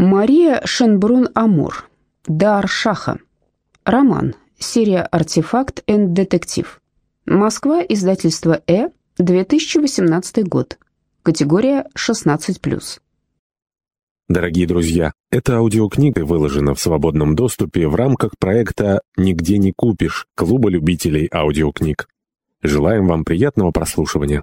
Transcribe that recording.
Мария Шенбрун-Амур. Дар Шаха. Роман. Серия «Артефакт энд детектив». Москва. Издательство «Э». 2018 год. Категория 16+. Дорогие друзья, эта аудиокнига выложена в свободном доступе в рамках проекта «Нигде не купишь» Клуба любителей аудиокниг. Желаем вам приятного прослушивания.